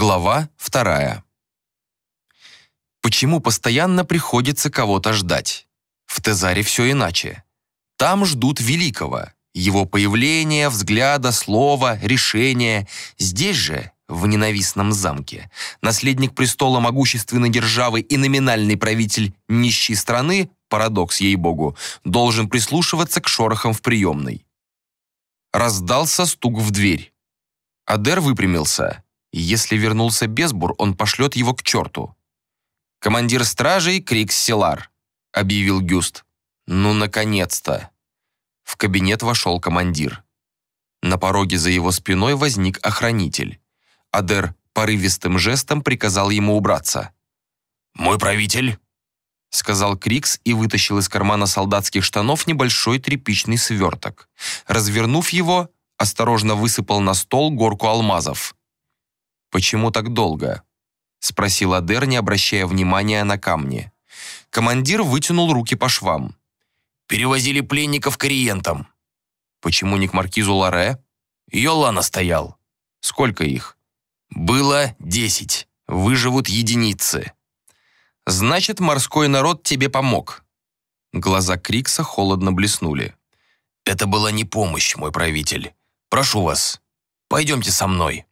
Глава вторая. Почему постоянно приходится кого-то ждать? В Тезаре все иначе. Там ждут великого, его появления, взгляда, слова, решения. Здесь же, в ненавистном замке, наследник престола могущественной державы и номинальный правитель нищей страны, парадокс ей-богу, должен прислушиваться к шорохам в приемной. Раздался стук в дверь. Адер выпрямился. Если вернулся Безбур, он пошлет его к черту. «Командир стражей Крикс Силар», — объявил Гюст. «Ну, наконец-то!» В кабинет вошел командир. На пороге за его спиной возник охранитель. Адер порывистым жестом приказал ему убраться. «Мой правитель», — сказал Крикс и вытащил из кармана солдатских штанов небольшой тряпичный сверток. Развернув его, осторожно высыпал на стол горку алмазов. «Почему так долго?» — спросил Адер, не обращая внимания на камни. Командир вытянул руки по швам. «Перевозили пленников к ориентам». «Почему не к маркизу Ларе?» «Йола настоял». «Сколько их?» «Было десять. Выживут единицы». «Значит, морской народ тебе помог». Глаза Крикса холодно блеснули. «Это была не помощь, мой правитель. Прошу вас, пойдемте со мной».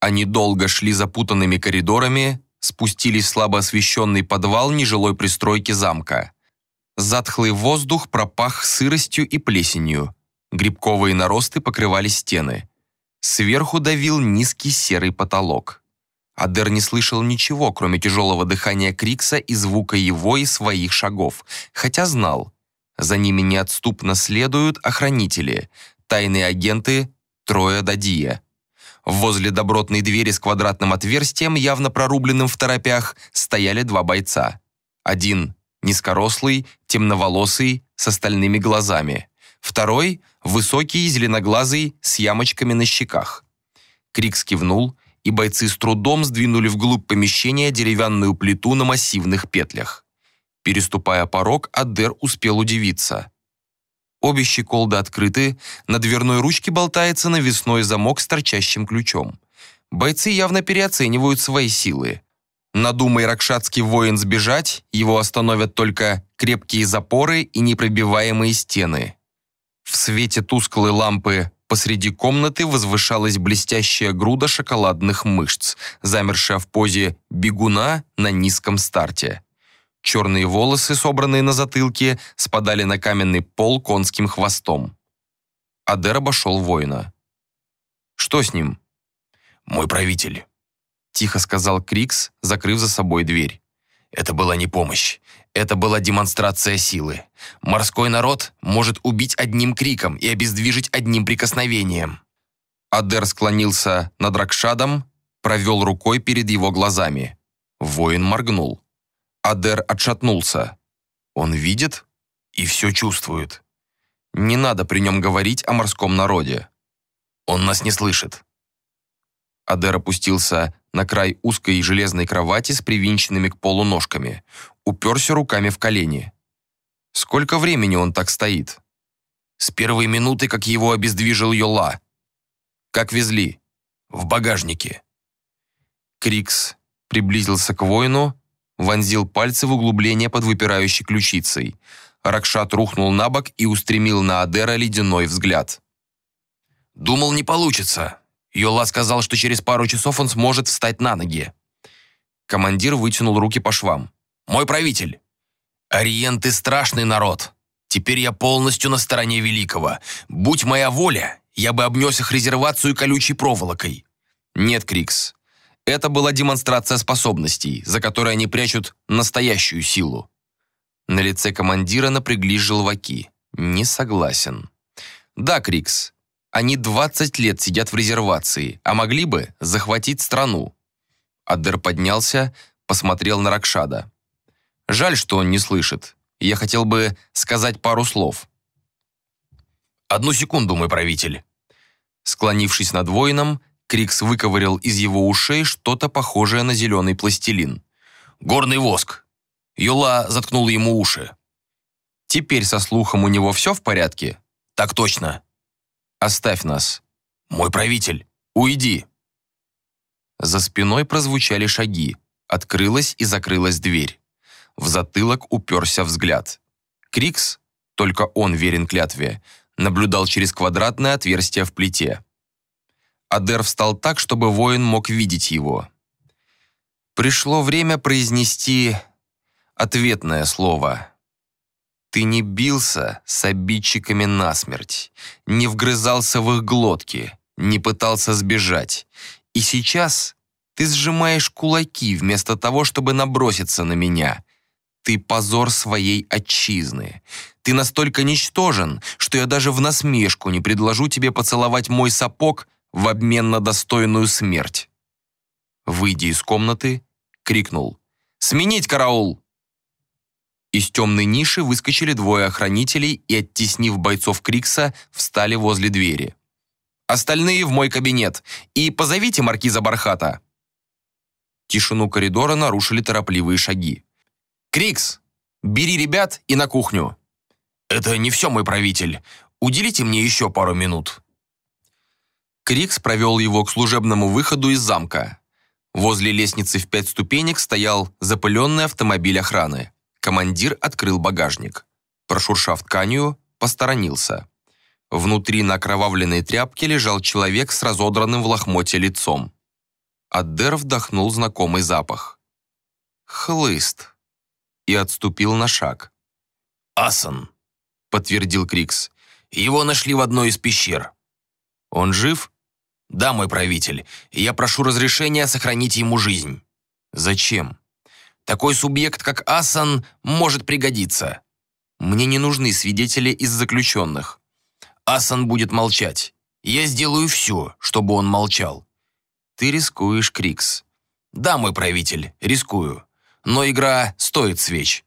Они долго шли запутанными коридорами, спустились в слабо освещенный подвал нежилой пристройки замка. Затхлый воздух пропах сыростью и плесенью. Грибковые наросты покрывали стены. Сверху давил низкий серый потолок. Адер не слышал ничего, кроме тяжелого дыхания Крикса и звука его и своих шагов, хотя знал. За ними неотступно следуют охранители, тайные агенты Троя Дадия. Возле добротной двери с квадратным отверстием, явно прорубленным в торопях, стояли два бойца. Один – низкорослый, темноволосый, с остальными глазами. Второй – высокий, зеленоглазый, с ямочками на щеках. Крик скивнул, и бойцы с трудом сдвинули вглубь помещения деревянную плиту на массивных петлях. Переступая порог, Адер успел удивиться – Обе щеколды открыты, на дверной ручке болтается навесной замок с торчащим ключом. Бойцы явно переоценивают свои силы. Надумай ракшатский воин сбежать, его остановят только крепкие запоры и непробиваемые стены. В свете тусклой лампы посреди комнаты возвышалась блестящая груда шоколадных мышц, замершая в позе бегуна на низком старте. Черные волосы, собранные на затылке, спадали на каменный пол конским хвостом. Адер обошел воина. «Что с ним?» «Мой правитель», — тихо сказал Крикс, закрыв за собой дверь. «Это была не помощь. Это была демонстрация силы. Морской народ может убить одним криком и обездвижить одним прикосновением». Адер склонился над Ракшадом, провел рукой перед его глазами. Воин моргнул. Адер отшатнулся. Он видит и все чувствует. Не надо при нем говорить о морском народе. Он нас не слышит. Адер опустился на край узкой железной кровати с привинченными к полу ножками, уперся руками в колени. Сколько времени он так стоит? С первой минуты, как его обездвижил Йола. Как везли? В багажнике. Крикс приблизился к воину, вонзил пальцы в углубление под выпирающей ключицей. Ракшат рухнул на бок и устремил на Адера ледяной взгляд. «Думал, не получится. Йола сказал, что через пару часов он сможет встать на ноги». Командир вытянул руки по швам. «Мой правитель! Ориенты страшный народ. Теперь я полностью на стороне Великого. Будь моя воля, я бы обнес их резервацию колючей проволокой». «Нет, Крикс, это была демонстрация способностей, за которой они прячут настоящую силу. На лице командира напряглись желваки. Не согласен. Да, Крикс, они 20 лет сидят в резервации, а могли бы захватить страну. Адер поднялся, посмотрел на Ракшада. Жаль, что он не слышит. Я хотел бы сказать пару слов. «Одну секунду, мой правитель». Склонившись над воином, Крикс выковырял из его ушей что-то похожее на зеленый пластилин. «Горный воск!» Юла заткнула ему уши. «Теперь со слухом у него все в порядке?» «Так точно». «Оставь нас». «Мой правитель, уйди». За спиной прозвучали шаги. Открылась и закрылась дверь. В затылок уперся взгляд. Крикс, только он верен клятве, наблюдал через квадратное отверстие в плите. Адер встал так, чтобы воин мог видеть его. Пришло время произнести ответное слово. Ты не бился с обидчиками насмерть, не вгрызался в их глотки, не пытался сбежать. И сейчас ты сжимаешь кулаки вместо того, чтобы наброситься на меня. Ты позор своей отчизны. Ты настолько ничтожен, что я даже в насмешку не предложу тебе поцеловать мой сапог в обмен на достойную смерть. Выйдя из комнаты, крикнул «Сменить караул!» Из темной ниши выскочили двое охранителей и, оттеснив бойцов Крикса, встали возле двери. «Остальные в мой кабинет. И позовите маркиза Бархата». Тишину коридора нарушили торопливые шаги. «Крикс, бери ребят и на кухню». «Это не все, мой правитель. Уделите мне еще пару минут». Крикс провел его к служебному выходу из замка. Возле лестницы в пять ступенек стоял запыленный автомобиль охраны. Командир открыл багажник. Прошуршав тканью, посторонился. Внутри на окровавленной тряпке лежал человек с разодранным в лохмоте лицом. Аддер вдохнул знакомый запах. «Хлыст!» и отступил на шаг. «Асан», — подтвердил Крикс. «Его нашли в одной из пещер». «Он жив?» «Да, мой правитель. Я прошу разрешения сохранить ему жизнь». «Зачем?» Такой субъект, как Асан, может пригодиться. Мне не нужны свидетели из заключенных. Асан будет молчать. Я сделаю все, чтобы он молчал. Ты рискуешь, Крикс. Да, мой правитель, рискую. Но игра стоит свеч.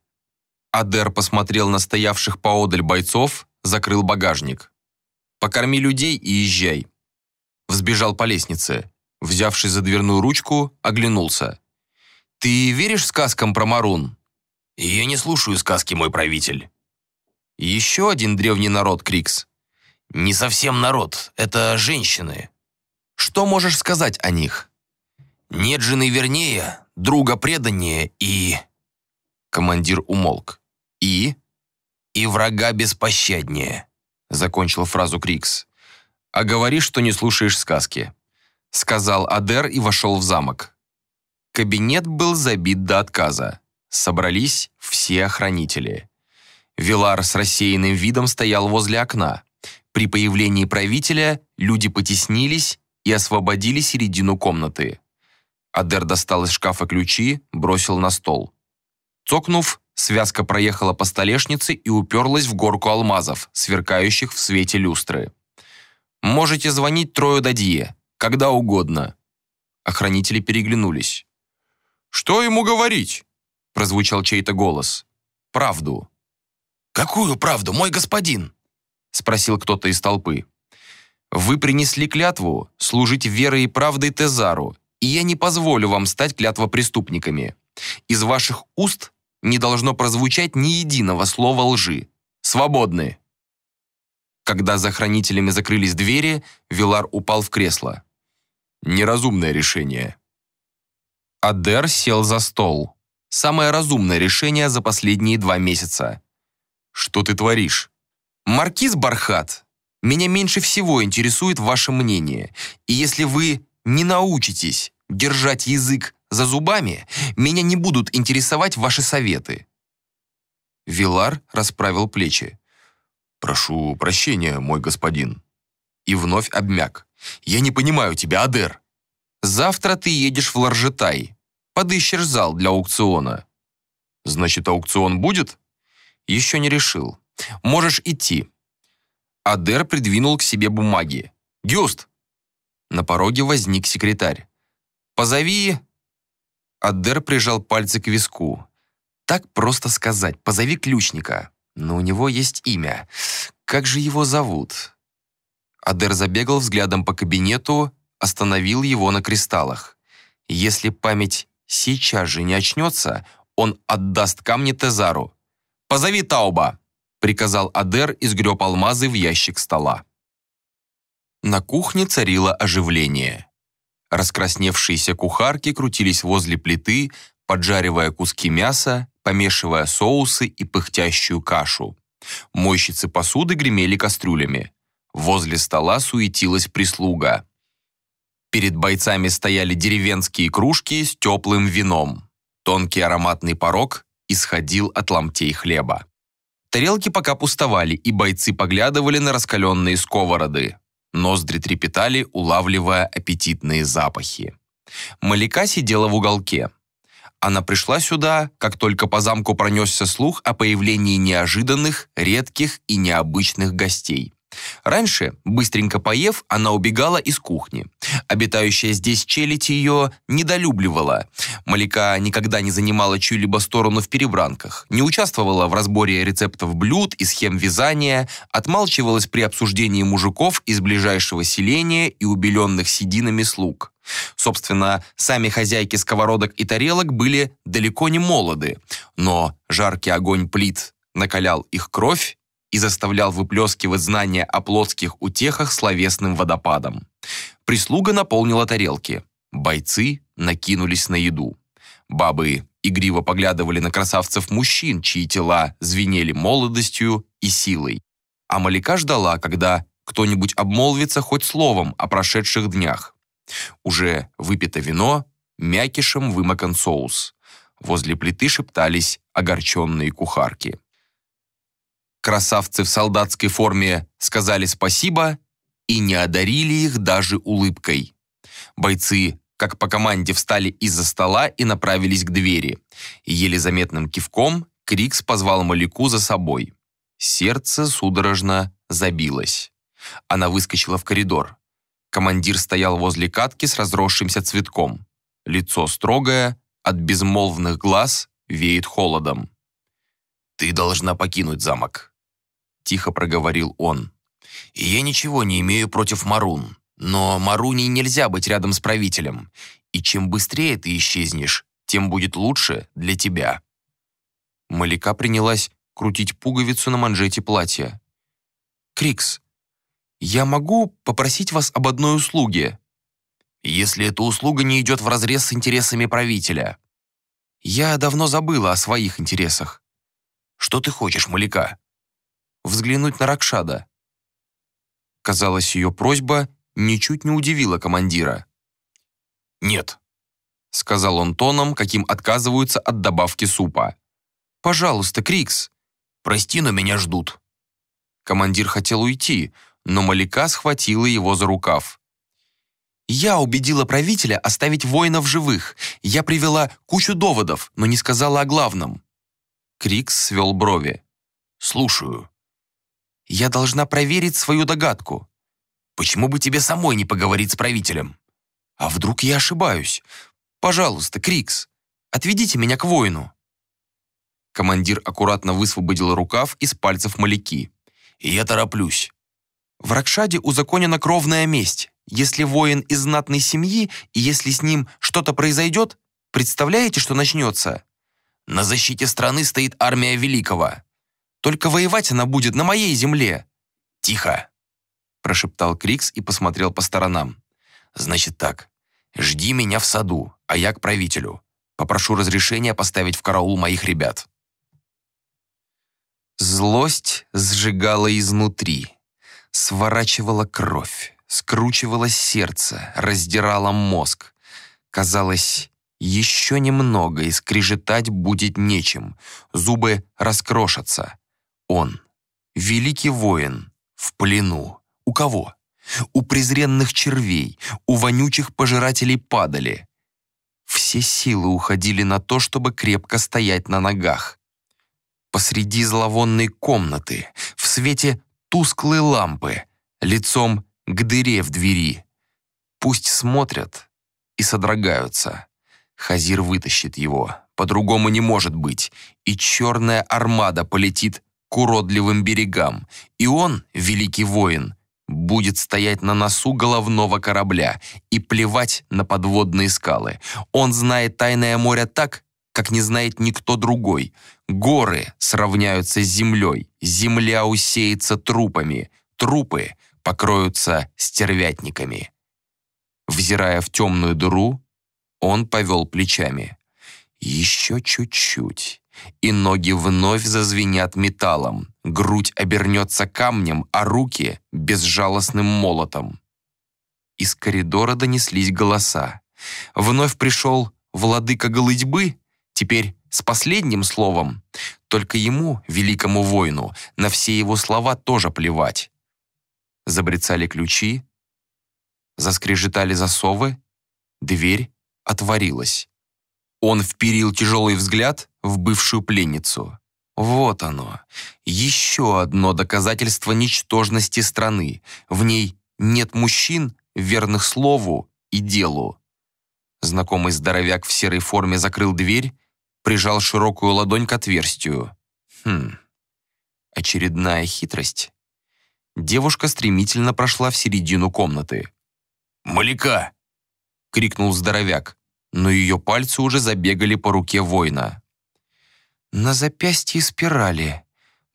Адер посмотрел на стоявших поодаль бойцов, закрыл багажник. «Покорми людей и езжай». Взбежал по лестнице. Взявшись за дверную ручку, оглянулся. «Ты веришь сказкам про Марун?» «Я не слушаю сказки, мой правитель». «Еще один древний народ, Крикс». «Не совсем народ, это женщины». «Что можешь сказать о них?» «Нет жены вернее, друга преданнее и...» Командир умолк. «И?» «И врага беспощаднее», — закончил фразу Крикс. «А говори, что не слушаешь сказки», — сказал Адер и вошел в замок. Кабинет был забит до отказа. Собрались все охранители. Вилар с рассеянным видом стоял возле окна. При появлении правителя люди потеснились и освободили середину комнаты. Адер достал из шкафа ключи, бросил на стол. Цокнув, связка проехала по столешнице и уперлась в горку алмазов, сверкающих в свете люстры. «Можете звонить Трою Дадье, когда угодно». Охранители переглянулись. «Что ему говорить?» — прозвучал чей-то голос. «Правду». «Какую правду, мой господин?» — спросил кто-то из толпы. «Вы принесли клятву служить верой и правдой Тезару, и я не позволю вам стать клятвопреступниками. Из ваших уст не должно прозвучать ни единого слова лжи. Свободны!» Когда за хранителями закрылись двери, Вилар упал в кресло. «Неразумное решение», Адер сел за стол. Самое разумное решение за последние два месяца. Что ты творишь? Маркиз Бархат, меня меньше всего интересует ваше мнение. И если вы не научитесь держать язык за зубами, меня не будут интересовать ваши советы. Вилар расправил плечи. «Прошу прощения, мой господин». И вновь обмяк. «Я не понимаю тебя, Адер. Завтра ты едешь в Ларжетай. Подыщешь зал для аукциона. Значит, аукцион будет? Еще не решил. Можешь идти. Адер придвинул к себе бумаги. Гюст! На пороге возник секретарь. Позови... Адер прижал пальцы к виску. Так просто сказать. Позови ключника. Но у него есть имя. Как же его зовут? Адер забегал взглядом по кабинету, остановил его на кристаллах. Если память сейчас же не очнется, он отдаст камни Тезару. «Позови Тауба!» — приказал Адер и сгреб алмазы в ящик стола. На кухне царило оживление. Раскрасневшиеся кухарки крутились возле плиты, поджаривая куски мяса, помешивая соусы и пыхтящую кашу. Мойщицы посуды гремели кастрюлями. Возле стола суетилась прислуга. Перед бойцами стояли деревенские кружки с теплым вином. Тонкий ароматный порог исходил от ломтей хлеба. Тарелки пока пустовали, и бойцы поглядывали на раскаленные сковороды. Ноздри трепетали, улавливая аппетитные запахи. Малика сидела в уголке. Она пришла сюда, как только по замку пронесся слух о появлении неожиданных, редких и необычных гостей. Раньше, быстренько поев, она убегала из кухни. Обитающая здесь челядь ее недолюбливала. Малика никогда не занимала чью-либо сторону в перебранках, не участвовала в разборе рецептов блюд и схем вязания, отмалчивалась при обсуждении мужиков из ближайшего селения и убеленных сединами слуг. Собственно, сами хозяйки сковородок и тарелок были далеко не молоды, но жаркий огонь плит накалял их кровь, и заставлял выплескивать знания о плотских утехах словесным водопадом. Прислуга наполнила тарелки. Бойцы накинулись на еду. Бабы игриво поглядывали на красавцев мужчин, чьи тела звенели молодостью и силой. А Малика ждала, когда кто-нибудь обмолвится хоть словом о прошедших днях. Уже выпито вино, мякишем вымокан соус. Возле плиты шептались огорченные кухарки. Красавцы в солдатской форме сказали спасибо и не одарили их даже улыбкой. Бойцы, как по команде, встали из-за стола и направились к двери. Еле заметным кивком Крикс позвал Малику за собой. Сердце судорожно забилось. Она выскочила в коридор. Командир стоял возле катки с разросшимся цветком. Лицо строгое, от безмолвных глаз веет холодом. «Ты должна покинуть замок», — тихо проговорил он. «И я ничего не имею против Марун, но Маруни нельзя быть рядом с правителем, и чем быстрее ты исчезнешь, тем будет лучше для тебя». Малика принялась крутить пуговицу на манжете платья. «Крикс, я могу попросить вас об одной услуге?» «Если эта услуга не идет вразрез с интересами правителя». «Я давно забыла о своих интересах». «Что ты хочешь, Малика?» Взглянуть на Ракшада. Казалось, ее просьба ничуть не удивила командира. «Нет», — сказал он тоном, каким отказываются от добавки супа. «Пожалуйста, Крикс, прости, но меня ждут». Командир хотел уйти, но Малика схватила его за рукав. «Я убедила правителя оставить воинов живых. Я привела кучу доводов, но не сказала о главном». Крикс свел брови. «Слушаю». Я должна проверить свою догадку. Почему бы тебе самой не поговорить с правителем? А вдруг я ошибаюсь? Пожалуйста, Крикс, отведите меня к воину». Командир аккуратно высвободил рукав из пальцев Маляки. «И я тороплюсь». В Ракшаде узаконена кровная месть. Если воин из знатной семьи, и если с ним что-то произойдет, представляете, что начнется? На защите страны стоит армия Великого. Только воевать она будет на моей земле». «Тихо!» – прошептал Крикс и посмотрел по сторонам. «Значит так, жди меня в саду, а я к правителю. Попрошу разрешения поставить в караул моих ребят». Злость сжигала изнутри, сворачивала кровь, скручивала сердце, раздирала мозг. Казалось, еще немного, и скрежетать будет нечем, зубы раскрошатся. Он, великий воин, в плену. У кого? У презренных червей, у вонючих пожирателей падали. Все силы уходили на то, чтобы крепко стоять на ногах. Посреди зловонной комнаты, в свете тусклой лампы, лицом к дыре в двери. Пусть смотрят и содрогаются. Хазир вытащит его, по-другому не может быть, и черная армада полетит к уродливым берегам, и он, великий воин, будет стоять на носу головного корабля и плевать на подводные скалы. Он знает тайное море так, как не знает никто другой. Горы сравняются с землей, земля усеется трупами, трупы покроются стервятниками. Взирая в темную дыру, он повел плечами. Еще чуть-чуть, и ноги вновь зазвенят металлом, грудь обернется камнем, а руки — безжалостным молотом. Из коридора донеслись голоса. Вновь пришел владыка голытьбы, теперь с последним словом. Только ему, великому воину, на все его слова тоже плевать. Забрецали ключи, заскрежетали засовы, дверь отворилась. Он вперил тяжелый взгляд в бывшую пленницу. Вот оно, еще одно доказательство ничтожности страны. В ней нет мужчин, верных слову и делу. Знакомый здоровяк в серой форме закрыл дверь, прижал широкую ладонь к отверстию. Хм, очередная хитрость. Девушка стремительно прошла в середину комнаты. «Маляка!» — крикнул здоровяк, но ее пальцы уже забегали по руке воина. На запястье спирали,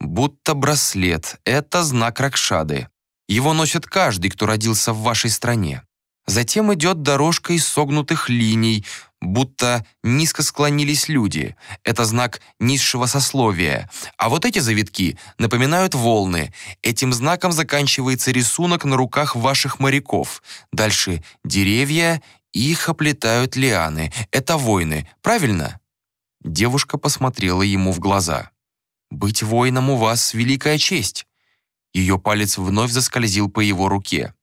будто браслет. Это знак Ракшады. Его носит каждый, кто родился в вашей стране. Затем идет дорожка из согнутых линий, будто низко склонились люди. Это знак низшего сословия. А вот эти завитки напоминают волны. Этим знаком заканчивается рисунок на руках ваших моряков. Дальше деревья, их оплетают лианы. Это войны, правильно? Девушка посмотрела ему в глаза. «Быть воином у вас — великая честь». Ее палец вновь заскользил по его руке.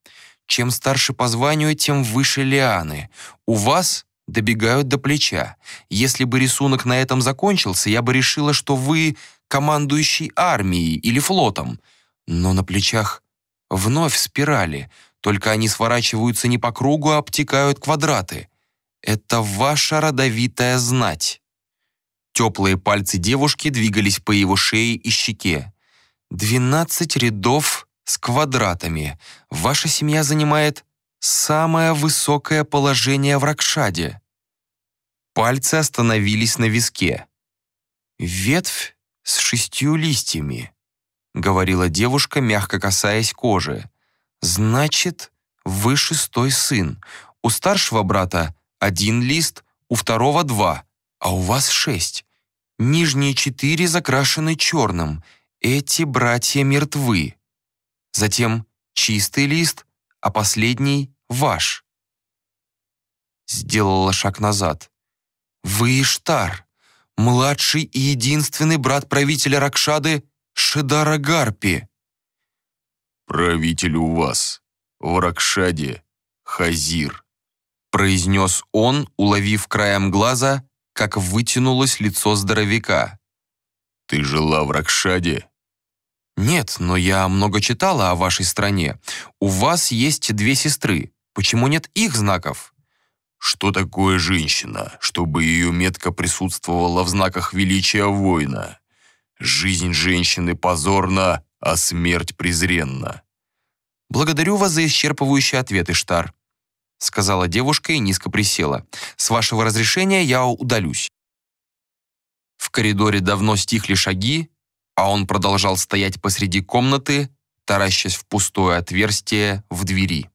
Чем старше по званию, тем выше лианы. У вас добегают до плеча. Если бы рисунок на этом закончился, я бы решила, что вы командующий армией или флотом. Но на плечах вновь спирали, только они сворачиваются не по кругу, а обтекают квадраты. Это ваша родовитая знать. Теплые пальцы девушки двигались по его шее и щеке. «Двенадцать рядов с квадратами. Ваша семья занимает самое высокое положение в Ракшаде». Пальцы остановились на виске. «Ветвь с шестью листьями», — говорила девушка, мягко касаясь кожи. «Значит, вы шестой сын. У старшего брата один лист, у второго два, а у вас шесть. Нижние четыре закрашены черным. Эти братья мертвы. Затем чистый лист, а последний — ваш. Сделала шаг назад. Вы Иштар, младший и единственный брат правителя Ракшады Шедара Гарпи. «Правитель у вас, в Ракшаде, Хазир», произнес он, уловив краем глаза, как вытянулось лицо здоровяка. «Ты жила в Ракшаде?» «Нет, но я много читала о вашей стране. У вас есть две сестры. Почему нет их знаков?» «Что такое женщина, чтобы ее метка присутствовала в знаках величия воина? Жизнь женщины позорна, а смерть презренна». «Благодарю вас за исчерпывающий ответ, Иштар», сказала девушка и низко присела. «С вашего разрешения я удалюсь». В коридоре давно стихли шаги, а он продолжал стоять посреди комнаты, таращась в пустое отверстие в двери.